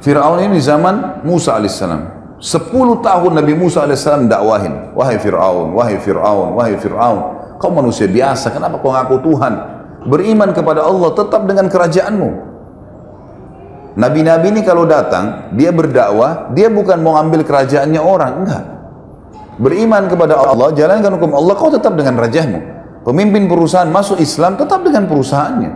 Fir'aun ini di zaman Musa alaihissalam. Sepuluh tahun Nabi Musa alaihissalam dakwahin. Wahai Fir'aun, wahai Fir'aun, wahai Fir'aun. Kau manusia biasa, kenapa kau ngaku Tuhan? Beriman kepada Allah tetap dengan kerajaanmu. Nabi-nabi ini kalau datang, dia berdakwah, dia bukan mau ambil kerajaannya orang, enggak. Beriman kepada Allah, jalankan hukum Allah, kau tetap dengan rajahmu. Pemimpin perusahaan masuk Islam tetap dengan perusahaannya.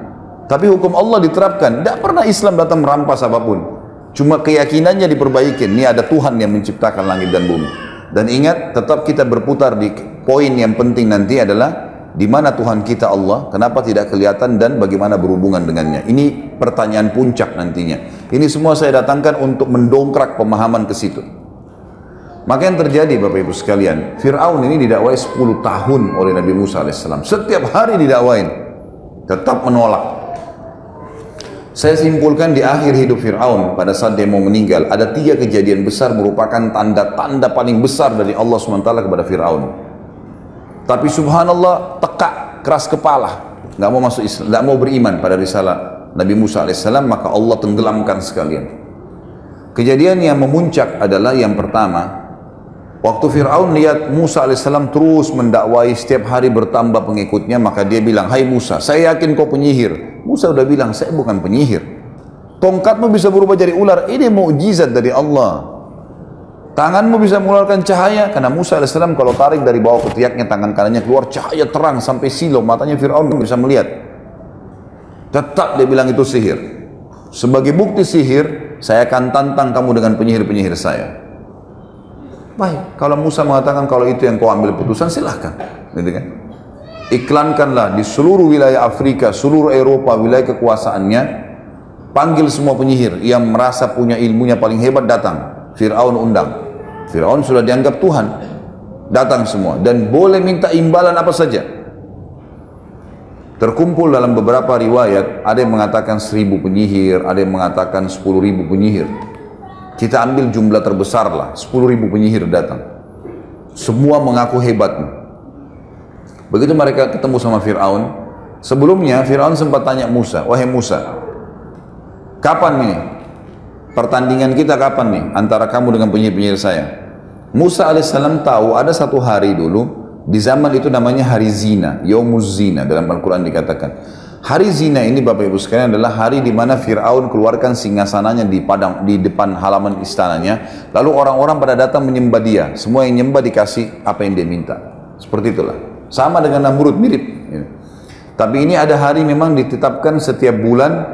Tapi hukum Allah diterapkan. Tidak pernah Islam datang merampas apa pun. Cuma keyakinannya diperbaikin. Ini ada Tuhan yang menciptakan langit dan bumi. Dan ingat, tetap kita berputar di poin yang penting nanti adalah di mana Tuhan kita Allah, kenapa tidak kelihatan dan bagaimana berhubungan dengannya. Ini pertanyaan puncak nantinya. Ini semua saya datangkan untuk mendongkrak pemahaman ke situ. Maka yang terjadi Bapak Ibu sekalian, Fir'aun ini didakwai 10 tahun oleh Nabi Musa AS. Setiap hari didakwain, tetap menolak. Saya simpulkan di akhir hidup Fir'aun pada saat dia mau meninggal, ada tiga kejadian besar merupakan tanda-tanda paling besar dari Allah SWT kepada Fir'aun. Tapi subhanallah tekak, keras kepala, nggak mau masuk Islam, nggak mau beriman pada risalah Nabi Musa AS, maka Allah tenggelamkan sekalian. Kejadian yang memuncak adalah yang pertama, Waktu Fir'aun lihat Musa AS terus mendakwai setiap hari bertambah pengikutnya, maka dia bilang, Hai Musa, saya yakin kau penyihir. Musa udah bilang, saya bukan penyihir. Tongkatmu bisa berubah jadi ular, ini mukjizat dari Allah. Tanganmu bisa mengeluarkan cahaya, karena Musa AS kalau tarik dari bawah ketiaknya, tangan kanannya keluar cahaya terang sampai silo, matanya Fir'aun bisa melihat. Tetap dia bilang itu sihir. Sebagai bukti sihir, saya akan tantang kamu dengan penyihir-penyihir saya. Baik, kalau Musa mengatakan kalau itu yang kau ambil putusan silahkan, gitu kan? Iklankanlah di seluruh wilayah Afrika, seluruh Eropa, wilayah kekuasaannya, panggil semua penyihir yang merasa punya ilmunya paling hebat datang. Fir'aun undang. Fir'aun sudah dianggap Tuhan. Datang semua dan boleh minta imbalan apa saja. Terkumpul dalam beberapa riwayat, ada yang mengatakan seribu penyihir, ada yang mengatakan sepuluh ribu penyihir. Kita ambil jumlah terbesar lah, 10 ribu penyihir datang. Semua mengaku hebat. Begitu mereka ketemu sama Fir'aun, sebelumnya Fir'aun sempat tanya Musa, wahai Musa, kapan nih pertandingan kita kapan nih antara kamu dengan penyihir-penyihir saya? Musa alaihissalam tahu ada satu hari dulu, di zaman itu namanya hari zina, yaumuz zina dalam Al-Quran dikatakan. Hari zina ini Bapak Ibu sekalian adalah hari di mana Fir'aun keluarkan singgasananya di padang di depan halaman istananya. Lalu orang-orang pada datang menyembah dia. Semua yang nyembah dikasih apa yang dia minta. Seperti itulah. Sama dengan Namrud mirip. Ya. Tapi ini ada hari memang ditetapkan setiap bulan.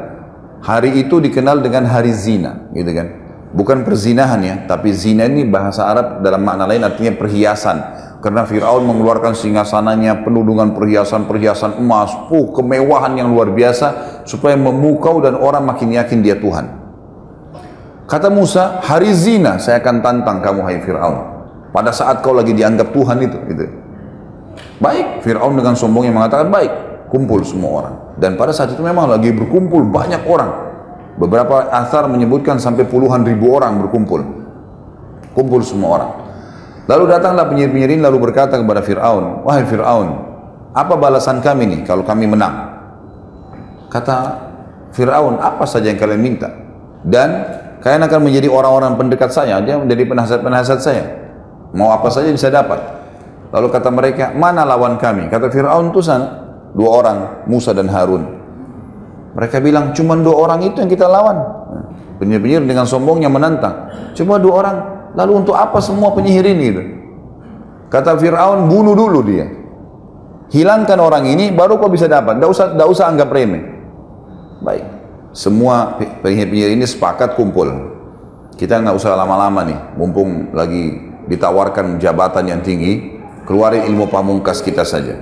Hari itu dikenal dengan hari zina, gitu kan? Bukan perzinahan ya, tapi zina ini bahasa Arab dalam makna lain artinya perhiasan karena Fir'aun mengeluarkan singgasananya penuh dengan perhiasan-perhiasan emas, puh, kemewahan yang luar biasa supaya memukau dan orang makin yakin dia Tuhan. Kata Musa, hari zina saya akan tantang kamu hai Fir'aun. Pada saat kau lagi dianggap Tuhan itu. Gitu. Baik, Fir'aun dengan sombongnya mengatakan baik, kumpul semua orang. Dan pada saat itu memang lagi berkumpul banyak orang. Beberapa asar menyebutkan sampai puluhan ribu orang berkumpul. Kumpul semua orang. Lalu datanglah penyihir-penyihir lalu berkata kepada Fir'aun, Wahai Fir'aun, apa balasan kami nih kalau kami menang? Kata Fir'aun, apa saja yang kalian minta? Dan kalian akan menjadi orang-orang pendekat saya, dia menjadi penasihat-penasihat saya. Mau apa saja bisa dapat. Lalu kata mereka, mana lawan kami? Kata Fir'aun itu sana, dua orang, Musa dan Harun. Mereka bilang, cuma dua orang itu yang kita lawan. Penyihir-penyihir dengan sombongnya menantang. Cuma dua orang, Lalu untuk apa semua penyihir ini? Itu? Kata Fir'aun, bunuh dulu dia. Hilangkan orang ini, baru kau bisa dapat. Tidak usah, tidak usah anggap remeh. Baik. Semua penyihir-penyihir ini sepakat kumpul. Kita nggak usah lama-lama nih, mumpung lagi ditawarkan jabatan yang tinggi, keluarin ilmu pamungkas kita saja.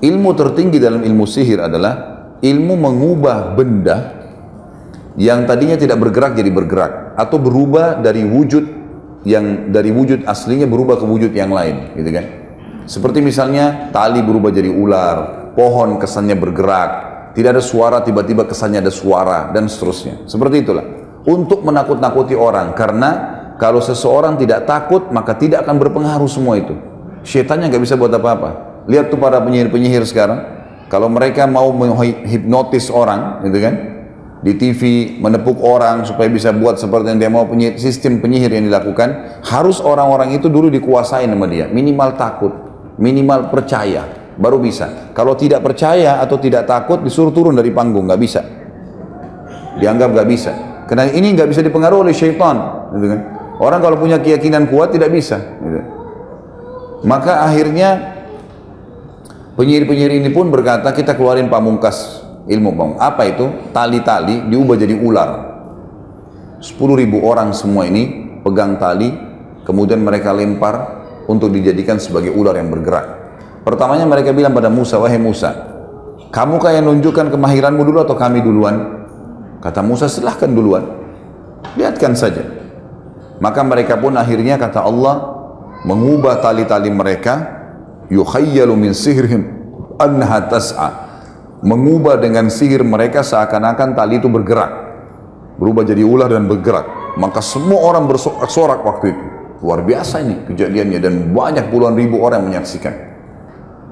Ilmu tertinggi dalam ilmu sihir adalah ilmu mengubah benda yang tadinya tidak bergerak jadi bergerak atau berubah dari wujud yang dari wujud aslinya berubah ke wujud yang lain, gitu kan? Seperti misalnya tali berubah jadi ular, pohon kesannya bergerak, tidak ada suara tiba-tiba kesannya ada suara dan seterusnya. Seperti itulah. Untuk menakut-nakuti orang karena kalau seseorang tidak takut maka tidak akan berpengaruh semua itu. Syaitannya nggak bisa buat apa-apa. Lihat tuh para penyihir-penyihir sekarang, kalau mereka mau menghipnotis orang, gitu kan? di TV menepuk orang supaya bisa buat seperti yang dia mau penyihir, sistem penyihir yang dilakukan harus orang-orang itu dulu dikuasai sama dia minimal takut minimal percaya baru bisa kalau tidak percaya atau tidak takut disuruh turun dari panggung nggak bisa dianggap nggak bisa karena ini nggak bisa dipengaruhi oleh syaitan gitu kan orang kalau punya keyakinan kuat tidak bisa gitu. Maka akhirnya penyihir-penyihir ini pun berkata kita keluarin pamungkas ilmu bang. Apa itu? Tali-tali diubah jadi ular. 10 ribu orang semua ini pegang tali, kemudian mereka lempar untuk dijadikan sebagai ular yang bergerak. Pertamanya mereka bilang pada Musa, wahai Musa, kamu yang nunjukkan kemahiranmu dulu atau kami duluan? Kata Musa, silahkan duluan. Lihatkan saja. Maka mereka pun akhirnya kata Allah, mengubah tali-tali mereka, yukhayyalu min sihrihim annaha tas'a. Mengubah dengan sihir mereka seakan-akan tali itu bergerak berubah jadi ular dan bergerak. Maka semua orang bersorak waktu itu. Luar biasa ini kejadiannya dan banyak puluhan ribu orang menyaksikan.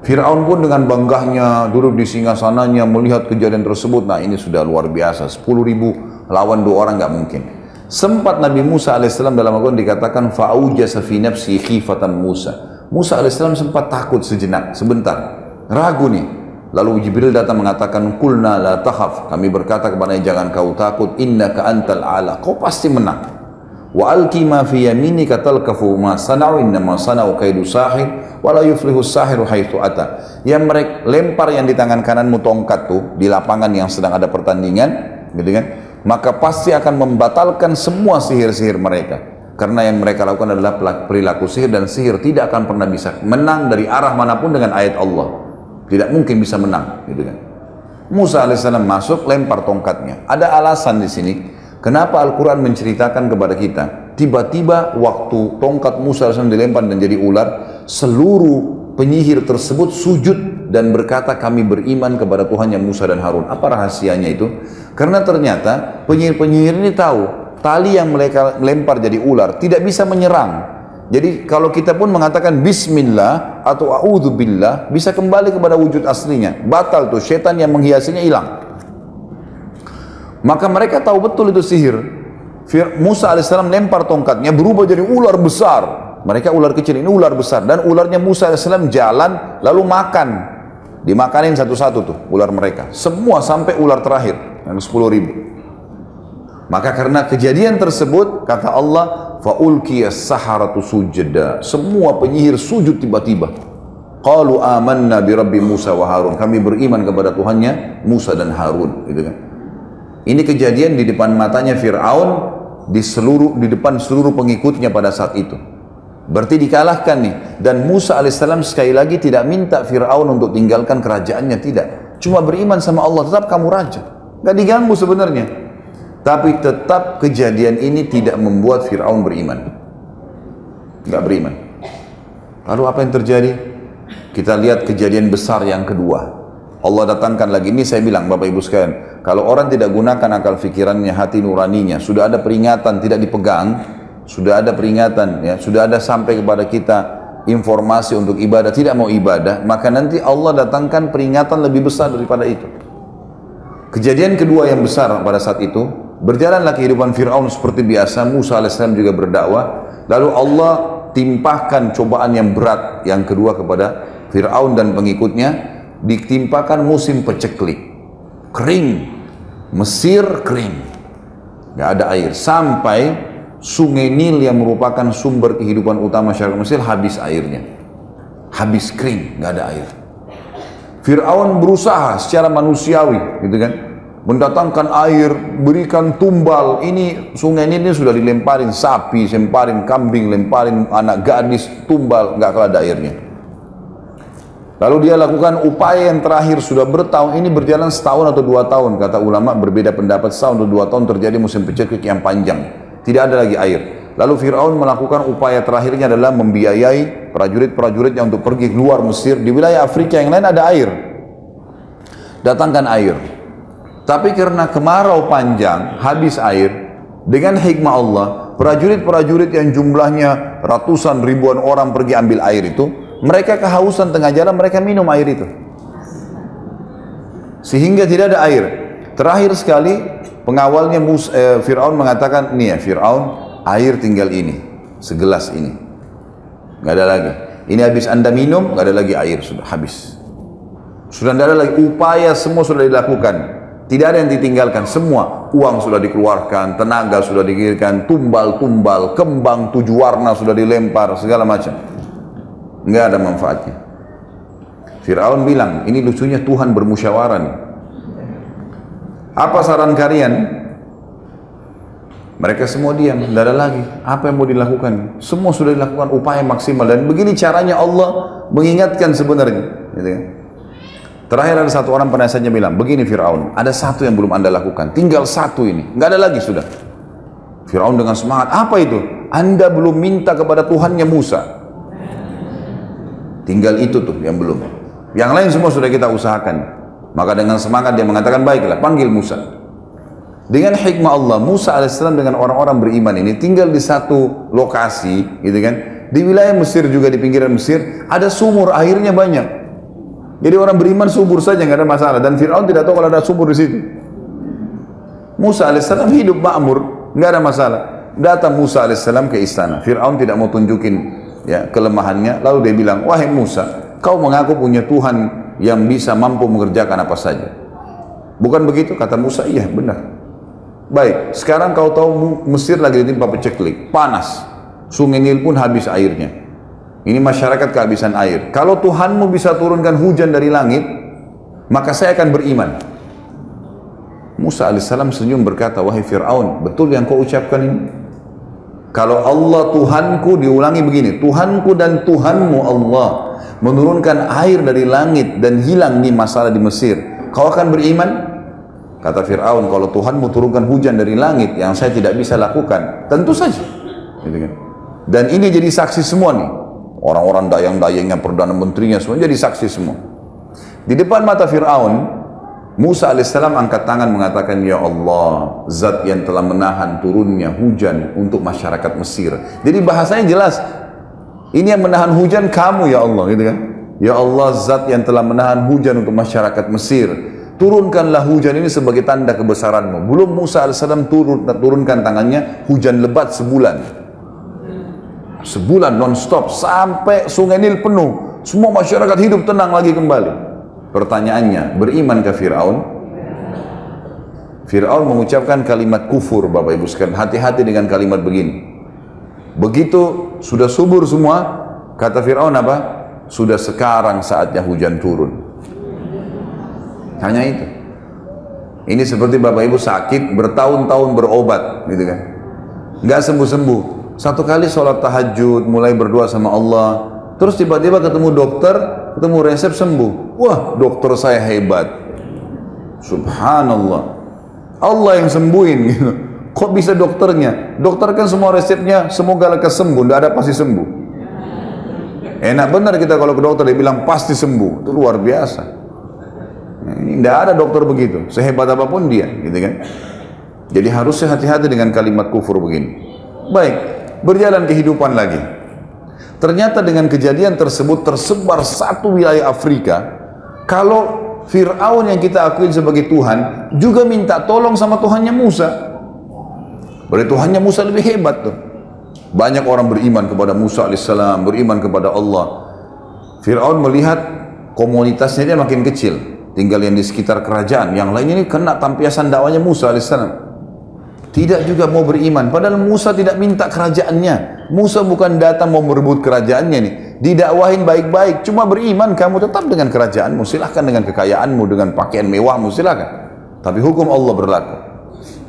Fir'aun pun dengan banggahnya duduk di singgasananya melihat kejadian tersebut. Nah ini sudah luar biasa. 10 ribu lawan dua orang nggak mungkin sempat Nabi Musa alaihissalam dalam Al-Quran dikatakan fa'ujasa fi nafsi khifatan Musa Musa alaihissalam sempat takut sejenak sebentar ragu nih Lalu Jibril datang mengatakan, Kulna la tahaf. Kami berkata kepada jangan kau takut, inna ka antal ala. Kau pasti menang. Wa alki ma fi yaminika talkafu ma sana'u inna ma sana'u kaidu sahir wa yuflihu sahiru haitsu ata. Yang mereka lempar yang di tangan kananmu tongkat tuh di lapangan yang sedang ada pertandingan, gitu kan? Maka pasti akan membatalkan semua sihir-sihir mereka. Karena yang mereka lakukan adalah perilaku sihir dan sihir tidak akan pernah bisa menang dari arah mana pun dengan ayat Allah. Tidak mungkin bisa menang, gitu kan. Musa alaihissalam masuk, lempar tongkatnya. Ada alasan di sini. Kenapa Al-Quran menceritakan kepada kita? Tiba-tiba waktu tongkat Musa alaihissalam dilempar dan jadi ular, seluruh penyihir tersebut sujud dan berkata kami beriman kepada Tuhan yang Musa dan Harun. Apa rahasianya itu? Karena ternyata penyihir-penyihir ini tahu tali yang mereka lempar jadi ular tidak bisa menyerang jadi kalau kita pun mengatakan bismillah atau billah bisa kembali kepada wujud aslinya. Batal tuh setan yang menghiasinya hilang. Maka mereka tahu betul itu sihir. Musa alaihissalam lempar tongkatnya berubah jadi ular besar. Mereka ular kecil ini ular besar dan ularnya Musa alaihissalam jalan lalu makan. Dimakanin satu-satu tuh ular mereka. Semua sampai ular terakhir yang 10 ribu. Maka karena kejadian tersebut kata Allah faulkiyas saharatu sujada. Semua penyihir sujud tiba-tiba. Qalu amanna bi rabbi Musa wa Harun. Kami beriman kepada Tuhannya Musa dan Harun, gitu kan. Ini kejadian di depan matanya Firaun di seluruh di depan seluruh pengikutnya pada saat itu. Berarti dikalahkan nih. Dan Musa alaihissalam sekali lagi tidak minta Fir'aun untuk tinggalkan kerajaannya, tidak. Cuma beriman sama Allah, tetap kamu raja. Gak diganggu sebenarnya. Tapi tetap kejadian ini tidak membuat Fir'aun beriman. Tidak beriman. Lalu apa yang terjadi? Kita lihat kejadian besar yang kedua. Allah datangkan lagi. Ini saya bilang Bapak Ibu sekalian. Kalau orang tidak gunakan akal fikirannya, hati nuraninya, sudah ada peringatan tidak dipegang, sudah ada peringatan, ya, sudah ada sampai kepada kita informasi untuk ibadah, tidak mau ibadah, maka nanti Allah datangkan peringatan lebih besar daripada itu. Kejadian kedua yang besar pada saat itu, Berjalanlah kehidupan Fir'aun seperti biasa, Musa AS juga berdakwah. Lalu Allah timpahkan cobaan yang berat yang kedua kepada Fir'aun dan pengikutnya, ditimpakan musim peceklik. Kering, Mesir kering. Gak ada air. Sampai sungai Nil yang merupakan sumber kehidupan utama masyarakat Mesir habis airnya. Habis kering, gak ada air. Fir'aun berusaha secara manusiawi, gitu kan mendatangkan air, berikan tumbal. Ini sungai ini sudah dilemparin sapi, semparin kambing, lemparin anak gadis, tumbal, nggak kalah ada airnya. Lalu dia lakukan upaya yang terakhir sudah bertahun ini berjalan setahun atau dua tahun. Kata ulama berbeda pendapat setahun atau dua tahun terjadi musim peceklik yang panjang. Tidak ada lagi air. Lalu Fir'aun melakukan upaya terakhirnya adalah membiayai prajurit-prajuritnya untuk pergi keluar Mesir. Di wilayah Afrika yang lain ada air. Datangkan air tapi karena kemarau panjang, habis air, dengan hikmah Allah, prajurit-prajurit yang jumlahnya ratusan ribuan orang pergi ambil air itu, mereka kehausan tengah jalan, mereka minum air itu. Sehingga tidak ada air. Terakhir sekali, Pengawalnya eh, Fir'aun mengatakan, nih ya Fir'aun, air tinggal ini, segelas ini. Nggak ada lagi. Ini habis anda minum, nggak ada lagi air, sudah habis. Sudah tidak ada lagi upaya semua sudah dilakukan. Tidak ada yang ditinggalkan, semua uang sudah dikeluarkan, tenaga sudah dikirimkan, tumbal-tumbal, kembang tujuh warna sudah dilempar, segala macam. Nggak ada manfaatnya. Fir'aun bilang, ini lucunya Tuhan bermusyawarah nih. Apa saran kalian? Mereka semua diam, tidak ada lagi. Apa yang mau dilakukan? Semua sudah dilakukan upaya maksimal dan begini caranya Allah mengingatkan sebenarnya. Gitu kan? Terakhir ada satu orang penasihatnya bilang, begini Fir'aun, ada satu yang belum anda lakukan, tinggal satu ini, nggak ada lagi sudah. Fir'aun dengan semangat, apa itu? Anda belum minta kepada Tuhannya Musa. Tinggal itu tuh yang belum. Yang lain semua sudah kita usahakan. Maka dengan semangat dia mengatakan baiklah panggil Musa. Dengan hikmah Allah Musa alaihissalam dengan orang-orang beriman ini tinggal di satu lokasi, gitu kan? Di wilayah Mesir juga di pinggiran Mesir ada sumur airnya banyak. Jadi orang beriman subur saja nggak ada masalah dan Fir'aun tidak tahu kalau ada sumur di situ. Musa alaihissalam hidup makmur, nggak ada masalah. Datang Musa alaihissalam ke istana. Fir'aun tidak mau tunjukin ya kelemahannya, lalu dia bilang, wahai Musa, kau mengaku punya Tuhan yang bisa mampu mengerjakan apa saja. Bukan begitu? Kata Musa, iya benar. Baik, sekarang kau tahu Mesir lagi ditimpa peceklik, panas. Sungai Nil pun habis airnya. Ini masyarakat kehabisan air. Kalau Tuhanmu bisa turunkan hujan dari langit, maka saya akan beriman. Musa alaihissalam senyum berkata, wahai Fir'aun, betul yang kau ucapkan ini? Kalau Allah Tuhanku diulangi begini, Tuhanku dan Tuhanmu Allah menurunkan air dari langit dan hilang nih masalah di Mesir, kau akan beriman? Kata Fir'aun, kalau Tuhan mau turunkan hujan dari langit yang saya tidak bisa lakukan, tentu saja. Gitu kan? Dan ini jadi saksi semua nih. Orang-orang dayang-dayangnya, Perdana Menterinya, semua jadi saksi semua. Di depan mata Fir'aun, Musa alaihissalam angkat tangan mengatakan, Ya Allah, zat yang telah menahan turunnya hujan untuk masyarakat Mesir. Jadi bahasanya jelas, ini yang menahan hujan kamu ya Allah gitu kan. Ya Allah zat yang telah menahan hujan untuk masyarakat Mesir. Turunkanlah hujan ini sebagai tanda kebesaranmu. Belum Musa AS turun, turunkan tangannya, hujan lebat sebulan. Sebulan non-stop sampai sungai Nil penuh. Semua masyarakat hidup tenang lagi kembali. Pertanyaannya, beriman ke Fir'aun? Fir'aun mengucapkan kalimat kufur Bapak Ibu sekalian. Hati-hati dengan kalimat begini. Begitu sudah subur semua, kata Fir'aun apa? Sudah sekarang saatnya hujan turun. Hanya itu. Ini seperti Bapak Ibu sakit bertahun-tahun berobat, gitu kan? Nggak sembuh-sembuh. Satu kali sholat tahajud, mulai berdoa sama Allah, terus tiba-tiba ketemu dokter, ketemu resep sembuh. Wah, dokter saya hebat. Subhanallah. Allah yang sembuhin gitu. Kok bisa dokternya? Dokter kan semua resepnya semoga lekas sembuh, tidak ada pasti sembuh. Enak benar kita kalau ke dokter dia bilang pasti sembuh, itu luar biasa. Tidak ada dokter begitu, sehebat apa pun dia, gitu kan? Jadi harus hati-hati dengan kalimat kufur begini. Baik, berjalan kehidupan lagi. Ternyata dengan kejadian tersebut tersebar satu wilayah Afrika. Kalau Fir'aun yang kita akuin sebagai Tuhan juga minta tolong sama Tuhannya Musa. Berarti Tuhannya Musa lebih hebat tuh. Banyak orang beriman kepada Musa alaihissalam, beriman kepada Allah. Fir'aun melihat komunitasnya dia makin kecil. Tinggal yang di sekitar kerajaan. Yang lainnya ini kena tampiasan dakwanya Musa alaihissalam. Tidak juga mau beriman. Padahal Musa tidak minta kerajaannya. Musa bukan datang mau merebut kerajaannya nih. Didakwahin baik-baik. Cuma beriman kamu tetap dengan kerajaanmu. Silahkan dengan kekayaanmu, dengan pakaian mewahmu. Silahkan. Tapi hukum Allah berlaku.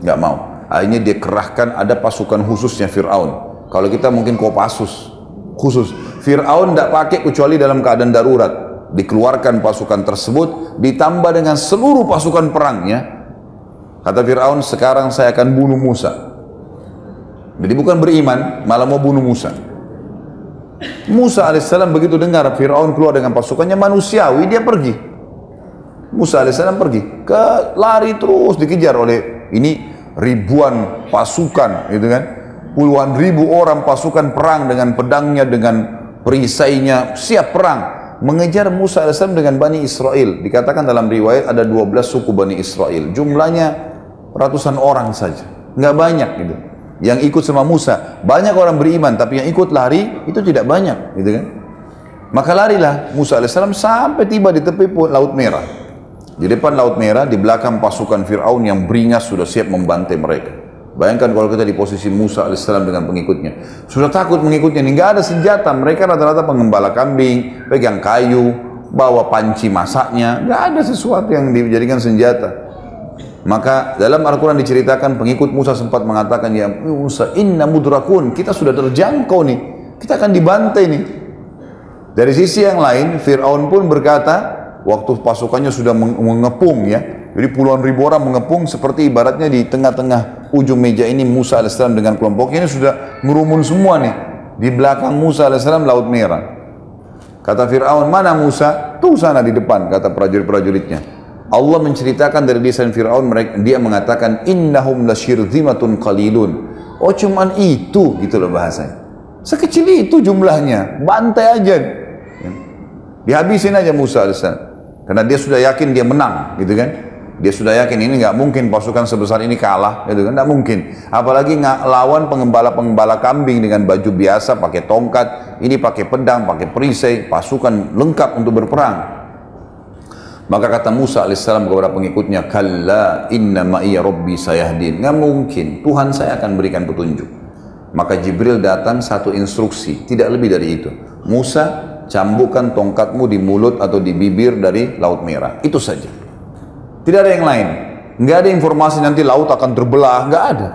Gak mau. Akhirnya dia kerahkan ada pasukan khususnya Fir'aun. Kalau kita mungkin Kopassus khusus. Fir'aun tidak pakai kecuali dalam keadaan darurat. Dikeluarkan pasukan tersebut ditambah dengan seluruh pasukan perangnya. Kata Fir'aun, sekarang saya akan bunuh Musa. Jadi bukan beriman, malah mau bunuh Musa. Musa alaihissalam begitu dengar Fir'aun keluar dengan pasukannya manusiawi, dia pergi. Musa alaihissalam pergi, ke lari terus dikejar oleh ini ribuan pasukan gitu kan puluhan ribu orang pasukan perang dengan pedangnya dengan perisainya siap perang mengejar Musa AS dengan Bani Israel dikatakan dalam riwayat ada 12 suku Bani Israel jumlahnya ratusan orang saja. Nggak banyak gitu. Yang ikut sama Musa. Banyak orang beriman, tapi yang ikut lari itu tidak banyak. Gitu kan. Maka larilah Musa AS sampai tiba di tepi Laut Merah. Di depan Laut Merah, di belakang pasukan Fir'aun yang beringas sudah siap membantai mereka. Bayangkan kalau kita di posisi Musa AS dengan pengikutnya. Sudah takut mengikutnya, ini nggak ada senjata. Mereka rata-rata pengembala kambing, pegang kayu, bawa panci masaknya. Nggak ada sesuatu yang dijadikan senjata. Maka dalam Al-Quran diceritakan pengikut Musa sempat mengatakan, Ya Musa, inna mudrakun, kita sudah terjangkau nih. Kita akan dibantai nih. Dari sisi yang lain, Fir'aun pun berkata, waktu pasukannya sudah mengepung ya. Jadi puluhan ribu orang mengepung seperti ibaratnya di tengah-tengah ujung meja ini Musa AS dengan kelompoknya ini sudah merumun semua nih. Di belakang Musa AS Laut Merah. Kata Fir'aun, mana Musa? Tuh sana di depan, kata prajurit-prajuritnya. Allah menceritakan dari lisan Fir'aun, dia mengatakan, Innahum lasyirzimatun qalilun. Oh cuman itu, gitu loh bahasanya. Sekecil itu jumlahnya, bantai aja. Dihabisin aja Musa AS. Karena dia sudah yakin dia menang, gitu kan? Dia sudah yakin ini nggak mungkin pasukan sebesar ini kalah, gitu kan? Nggak mungkin. Apalagi nggak lawan pengembala-pengembala kambing dengan baju biasa, pakai tongkat, ini pakai pedang, pakai perisai, pasukan lengkap untuk berperang. Maka kata Musa alaihissalam kepada pengikutnya, Kalla inna ma'iya rabbi sayahdin. Nggak mungkin, Tuhan saya akan berikan petunjuk. Maka Jibril datang satu instruksi, tidak lebih dari itu. Musa cambukkan tongkatmu di mulut atau di bibir dari laut merah. Itu saja. Tidak ada yang lain. Nggak ada informasi nanti laut akan terbelah, nggak ada.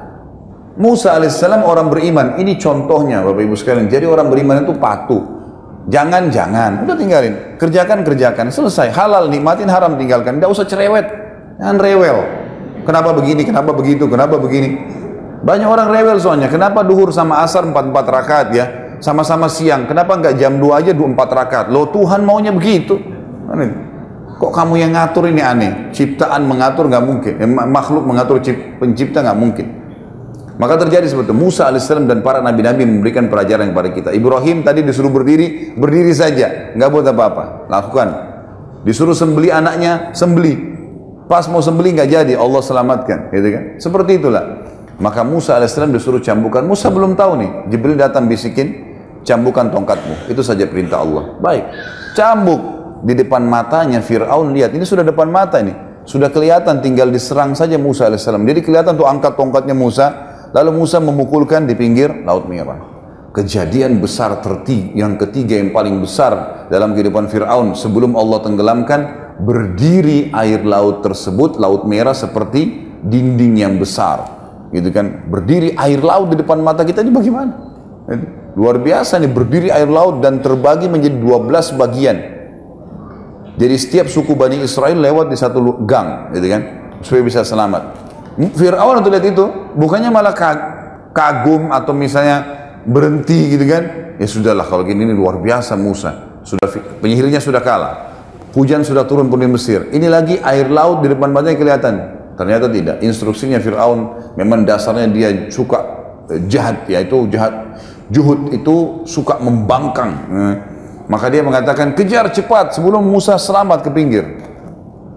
Musa alaihissalam orang beriman. Ini contohnya Bapak Ibu sekalian. Jadi orang beriman itu patuh. Jangan-jangan, udah tinggalin. Kerjakan-kerjakan, selesai. Halal, nikmatin, haram tinggalkan. Tidak usah cerewet. Jangan rewel. Kenapa begini, kenapa begitu, kenapa begini. Banyak orang rewel soalnya. Kenapa duhur sama asar empat-empat rakaat ya? sama-sama siang, kenapa nggak jam 2 aja 24 rakaat? Lo Tuhan maunya begitu. Kok kamu yang ngatur ini aneh? Ciptaan mengatur nggak mungkin, eh, makhluk mengatur pencipta nggak mungkin. Maka terjadi seperti. Musa alaihissalam dan para nabi-nabi memberikan pelajaran kepada kita. Ibrahim tadi disuruh berdiri, berdiri saja, nggak buat apa-apa. Lakukan. Disuruh sembeli anaknya, sembeli. Pas mau sembeli nggak jadi, Allah selamatkan, gitu kan? Seperti itulah. Maka Musa alaihissalam disuruh cambukan. Musa belum tahu nih. Jibril datang bisikin, cambukan tongkatmu. Itu saja perintah Allah. Baik. Cambuk di depan matanya Fir'aun lihat. Ini sudah depan mata ini. Sudah kelihatan tinggal diserang saja Musa AS. Jadi kelihatan tuh angkat tongkatnya Musa. Lalu Musa memukulkan di pinggir Laut Merah. Kejadian besar tertiga, yang ketiga yang paling besar dalam kehidupan Fir'aun sebelum Allah tenggelamkan berdiri air laut tersebut, Laut Merah seperti dinding yang besar. Gitu kan, berdiri air laut di depan mata kita ini bagaimana? Luar biasa nih berdiri air laut dan terbagi menjadi 12 bagian. Jadi setiap suku Bani Israel lewat di satu gang, gitu kan, supaya bisa selamat. Fir'aun waktu lihat itu, bukannya malah kagum atau misalnya berhenti gitu kan, ya sudahlah kalau gini ini luar biasa Musa, sudah penyihirnya sudah kalah, hujan sudah turun pun di Mesir, ini lagi air laut di depan matanya kelihatan, ternyata tidak. Instruksinya Fir'aun memang dasarnya dia suka eh, jahat, yaitu jahat Juhud itu suka membangkang. Eh, maka dia mengatakan, kejar cepat sebelum Musa selamat ke pinggir.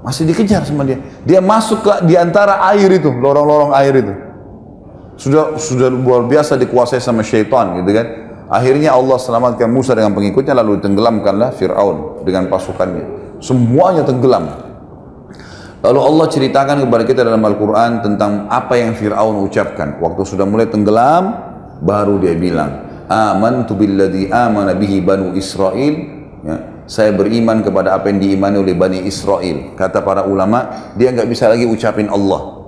Masih dikejar sama dia. Dia masuk ke di antara air itu, lorong-lorong air itu. Sudah sudah luar biasa dikuasai sama syaitan gitu kan. Akhirnya Allah selamatkan Musa dengan pengikutnya lalu tenggelamkanlah Fir'aun dengan pasukannya. Semuanya tenggelam. Lalu Allah ceritakan kepada kita dalam Al-Quran tentang apa yang Fir'aun ucapkan. Waktu sudah mulai tenggelam, baru dia bilang, amantu billadhi amana bihi banu Israel saya beriman kepada apa yang diimani oleh Bani Israel. Kata para ulama dia nggak bisa lagi ucapin Allah.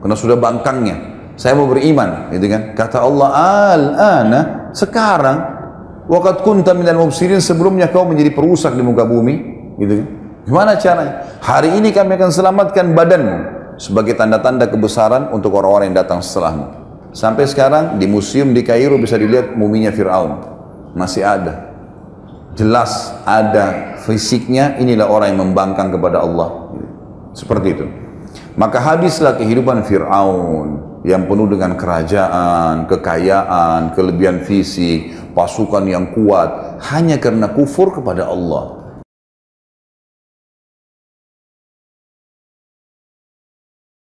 Karena sudah bangkangnya. Saya mau beriman gitu kan? Kata Allah al-ana sekarang waqad kunta minal mubsirin sebelumnya kau menjadi perusak di muka bumi gitu kan? Gimana caranya? Hari ini kami akan selamatkan badanmu sebagai tanda-tanda kebesaran untuk orang-orang yang datang setelahmu. Sampai sekarang di museum di Kairo bisa dilihat muminya Fir'aun. Masih ada. Jelas ada fisiknya, inilah orang yang membangkang kepada Allah. Seperti itu. Maka habislah kehidupan Fir'aun yang penuh dengan kerajaan, kekayaan, kelebihan fisik, pasukan yang kuat hanya karena kufur kepada Allah.